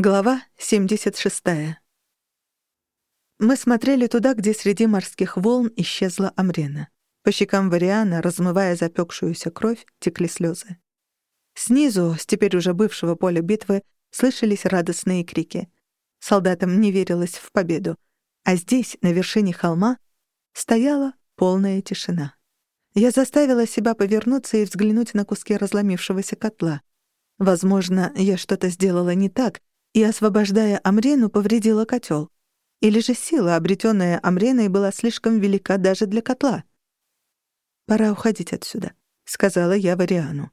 Глава 76. Мы смотрели туда, где среди морских волн исчезла Амрена. По щекам Вариана, размывая запекшуюся кровь, текли слезы. Снизу, с теперь уже бывшего поля битвы, слышались радостные крики. Солдатам не верилось в победу. А здесь, на вершине холма, стояла полная тишина. Я заставила себя повернуться и взглянуть на куски разломившегося котла. Возможно, я что-то сделала не так, и, освобождая Амрену, повредила котел. Или же сила, обретенная Амреной, была слишком велика даже для котла. «Пора уходить отсюда», — сказала я Вариану.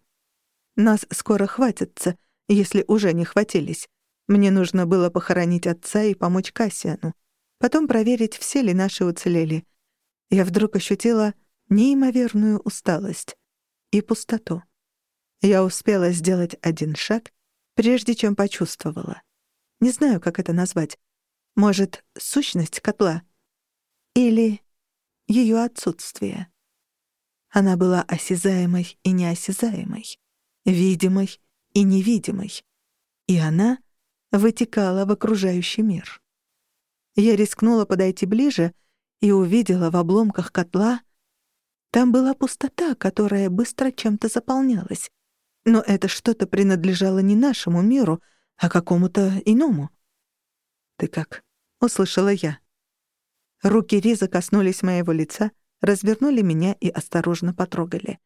«Нас скоро хватится, если уже не хватились. Мне нужно было похоронить отца и помочь Кассиану. Потом проверить, все ли наши уцелели. Я вдруг ощутила неимоверную усталость и пустоту. Я успела сделать один шаг, прежде чем почувствовала. Не знаю, как это назвать. Может, сущность котла? Или ее отсутствие? Она была осязаемой и неосязаемой, видимой и невидимой. И она вытекала в окружающий мир. Я рискнула подойти ближе и увидела в обломках котла... Там была пустота, которая быстро чем-то заполнялась. Но это что-то принадлежало не нашему миру — а какому-то иному. «Ты как?» — услышала я. Руки Риза коснулись моего лица, развернули меня и осторожно потрогали.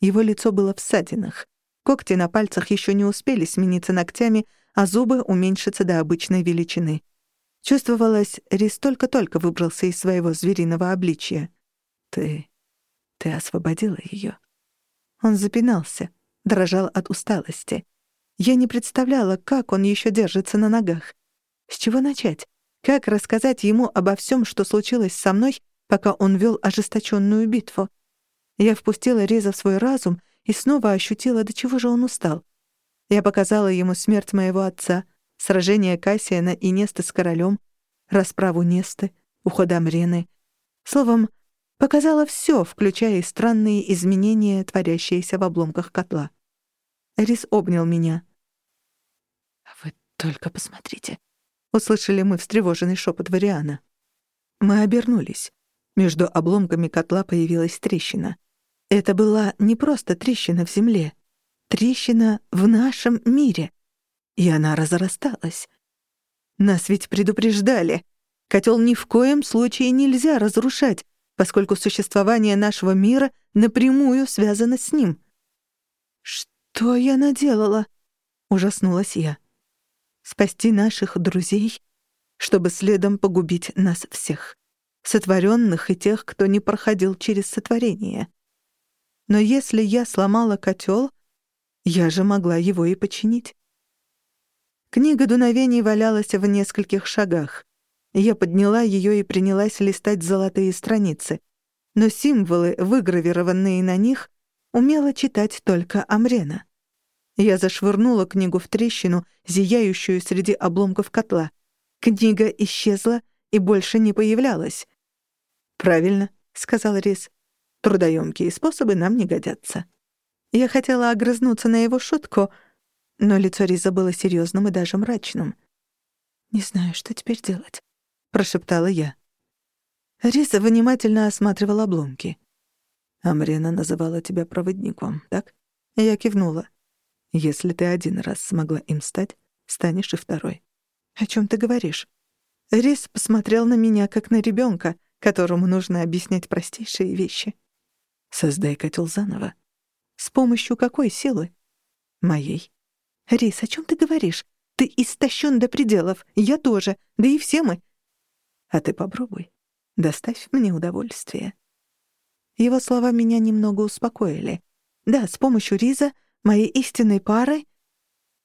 Его лицо было в ссадинах. Когти на пальцах еще не успели смениться ногтями, а зубы уменьшиться до обычной величины. Чувствовалось, Риз только-только выбрался из своего звериного обличия. «Ты... ты освободила ее. Он запинался, дрожал от усталости. Я не представляла, как он еще держится на ногах. С чего начать? Как рассказать ему обо всем, что случилось со мной, пока он вел ожесточенную битву? Я впустила Реза в свой разум и снова ощутила, до чего же он устал. Я показала ему смерть моего отца, сражение Кассиана и Неста с королем, расправу Несты, уход Амрены. Словом, показала все, включая и странные изменения, творящиеся в обломках котла. Рис обнял меня. «Только посмотрите», — услышали мы встревоженный шепот Вариана. Мы обернулись. Между обломками котла появилась трещина. Это была не просто трещина в земле, трещина в нашем мире. И она разрасталась. Нас ведь предупреждали. Котел ни в коем случае нельзя разрушать, поскольку существование нашего мира напрямую связано с ним. «Что я наделала?» — ужаснулась я спасти наших друзей, чтобы следом погубить нас всех, сотворенных и тех, кто не проходил через сотворение. Но если я сломала котел, я же могла его и починить. Книга дуновений валялась в нескольких шагах. Я подняла ее и принялась листать золотые страницы, но символы, выгравированные на них, умела читать только Амрена. Я зашвырнула книгу в трещину, зияющую среди обломков котла. Книга исчезла и больше не появлялась. «Правильно», — сказал Рис. «Трудоемкие способы нам не годятся». Я хотела огрызнуться на его шутку, но лицо Риза было серьезным и даже мрачным. «Не знаю, что теперь делать», — прошептала я. Риз внимательно осматривал обломки. «Амрена называла тебя проводником, так?» Я кивнула. Если ты один раз смогла им стать, станешь и второй. О чем ты говоришь? Рис посмотрел на меня, как на ребенка, которому нужно объяснять простейшие вещи. Создай котел заново. С помощью какой силы? Моей. Рис, о чем ты говоришь? Ты истощен до пределов. Я тоже. Да и все мы. А ты попробуй. Доставь мне удовольствие. Его слова меня немного успокоили. Да, с помощью Риза моей истинной парой?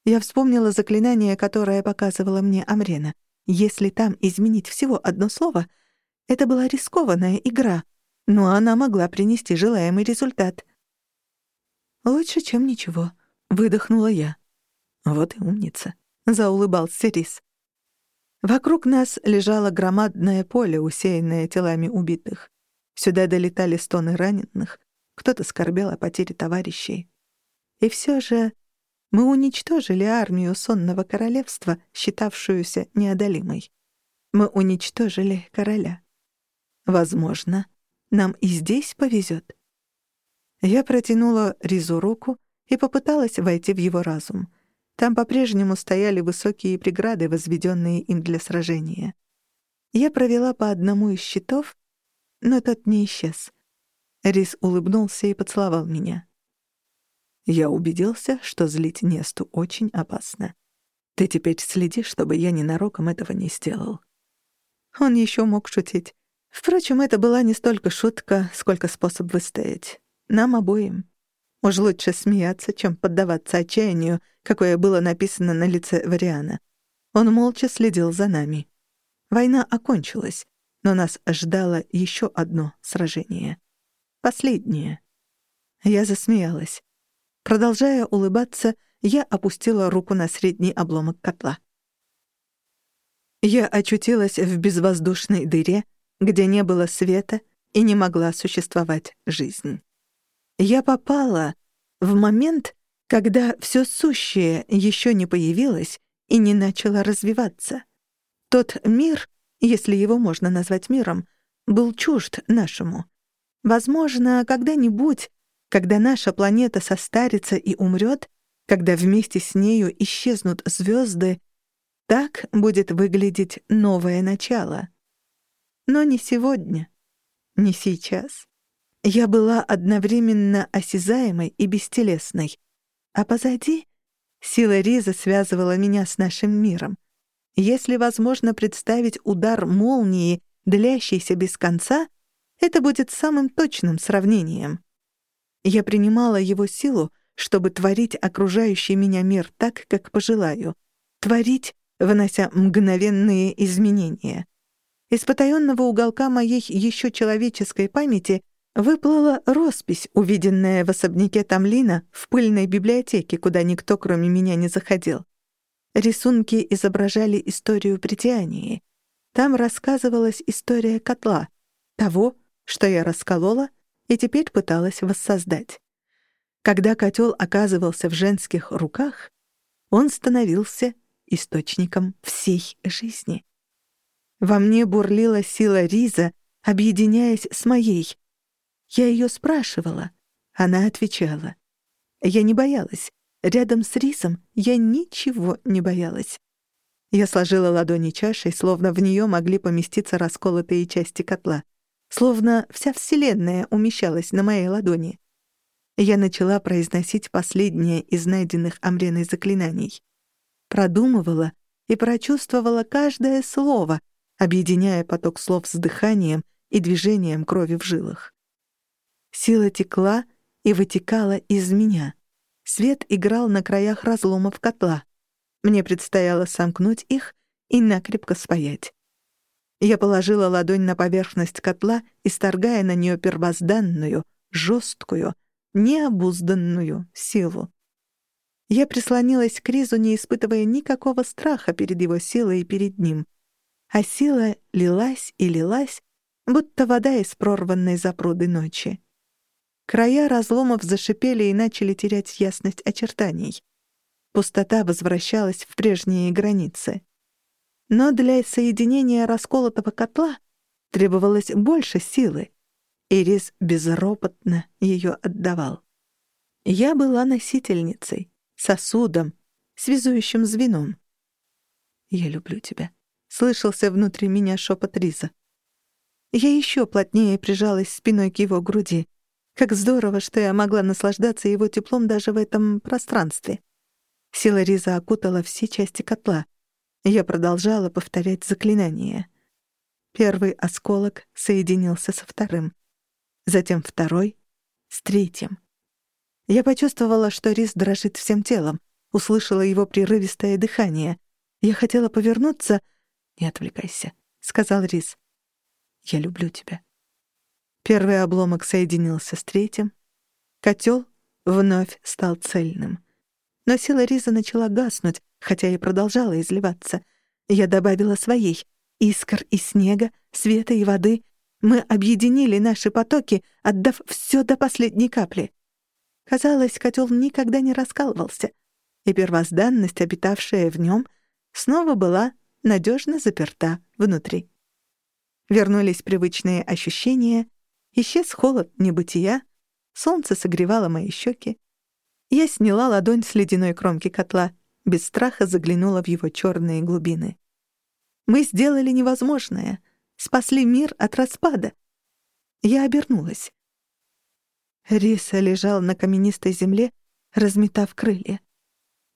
Я вспомнила заклинание, которое показывала мне Амрена. Если там изменить всего одно слово, это была рискованная игра, но она могла принести желаемый результат. «Лучше, чем ничего», — выдохнула я. «Вот и умница», — заулыбался Рис. Вокруг нас лежало громадное поле, усеянное телами убитых. Сюда долетали стоны раненых, кто-то скорбел о потере товарищей. И все же Мы уничтожили армию сонного королевства, считавшуюся неодолимой. Мы уничтожили короля. Возможно, нам и здесь повезет. Я протянула Ризу руку и попыталась войти в его разум. Там по-прежнему стояли высокие преграды, возведенные им для сражения. Я провела по одному из щитов, но тот не исчез. Рис улыбнулся и поцеловал меня. Я убедился, что злить Несту очень опасно. Ты теперь следи, чтобы я ненароком этого не сделал. Он еще мог шутить. Впрочем, это была не столько шутка, сколько способ выстоять. Нам обоим. Уж лучше смеяться, чем поддаваться отчаянию, какое было написано на лице Вариана. Он молча следил за нами. Война окончилась, но нас ждало еще одно сражение. Последнее. Я засмеялась. Продолжая улыбаться, я опустила руку на средний обломок котла. Я очутилась в безвоздушной дыре, где не было света и не могла существовать жизнь. Я попала в момент, когда все сущее еще не появилось и не начало развиваться. Тот мир, если его можно назвать миром, был чужд нашему. Возможно, когда-нибудь когда наша планета состарится и умрет, когда вместе с нею исчезнут звезды, так будет выглядеть новое начало. Но не сегодня, не сейчас. Я была одновременно осязаемой и бестелесной, а позади сила Риза связывала меня с нашим миром. Если возможно представить удар молнии, длящийся без конца, это будет самым точным сравнением. Я принимала его силу, чтобы творить окружающий меня мир так, как пожелаю. Творить, внося мгновенные изменения. Из потаённого уголка моей еще человеческой памяти выплыла роспись, увиденная в особняке Тамлина в пыльной библиотеке, куда никто, кроме меня, не заходил. Рисунки изображали историю притяния. Там рассказывалась история котла, того, что я расколола и теперь пыталась воссоздать. Когда котел оказывался в женских руках, он становился источником всей жизни. Во мне бурлила сила Риза, объединяясь с моей. Я ее спрашивала, она отвечала. Я не боялась. Рядом с Рисом я ничего не боялась. Я сложила ладони чашей, словно в нее могли поместиться расколотые части котла — словно вся Вселенная умещалась на моей ладони. Я начала произносить последнее из найденных Амреной заклинаний. Продумывала и прочувствовала каждое слово, объединяя поток слов с дыханием и движением крови в жилах. Сила текла и вытекала из меня. Свет играл на краях разломов котла. Мне предстояло сомкнуть их и накрепко спаять. Я положила ладонь на поверхность котла, исторгая на нее первозданную, жесткую, необузданную силу. Я прислонилась к Ризу, не испытывая никакого страха перед его силой и перед ним. А сила лилась и лилась, будто вода из прорванной запруды ночи. Края разломов зашипели и начали терять ясность очертаний. Пустота возвращалась в прежние границы. Но для соединения расколотого котла требовалось больше силы. Ирис безропотно ее отдавал. Я была носительницей, сосудом, связующим звеном. «Я люблю тебя», — слышался внутри меня шепот Риза. Я еще плотнее прижалась спиной к его груди. Как здорово, что я могла наслаждаться его теплом даже в этом пространстве. Сила Риза окутала все части котла. Я продолжала повторять заклинание. Первый осколок соединился со вторым. Затем второй — с третьим. Я почувствовала, что Рис дрожит всем телом, услышала его прерывистое дыхание. Я хотела повернуться. «Не отвлекайся», — сказал Рис. «Я люблю тебя». Первый обломок соединился с третьим. Котел вновь стал цельным. Но сила Риза начала гаснуть, хотя и продолжала изливаться. Я добавила своей. Искр и снега, света и воды. Мы объединили наши потоки, отдав все до последней капли. Казалось, котел никогда не раскалывался. и первозданность, обитавшая в нем, снова была надежно заперта внутри. Вернулись привычные ощущения, исчез холод небытия, солнце согревало мои щеки. Я сняла ладонь с ледяной кромки котла, без страха заглянула в его черные глубины. Мы сделали невозможное, спасли мир от распада. Я обернулась. Риса лежал на каменистой земле, разметав крылья.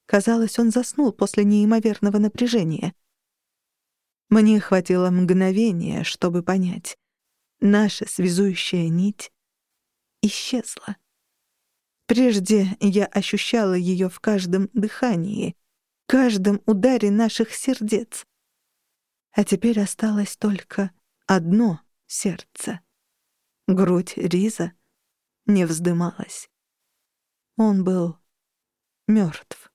Казалось, он заснул после неимоверного напряжения. Мне хватило мгновения, чтобы понять. Наша связующая нить исчезла. Прежде я ощущала ее в каждом дыхании, каждом ударе наших сердец. А теперь осталось только одно сердце. Грудь Риза не вздымалась. Он был мертв.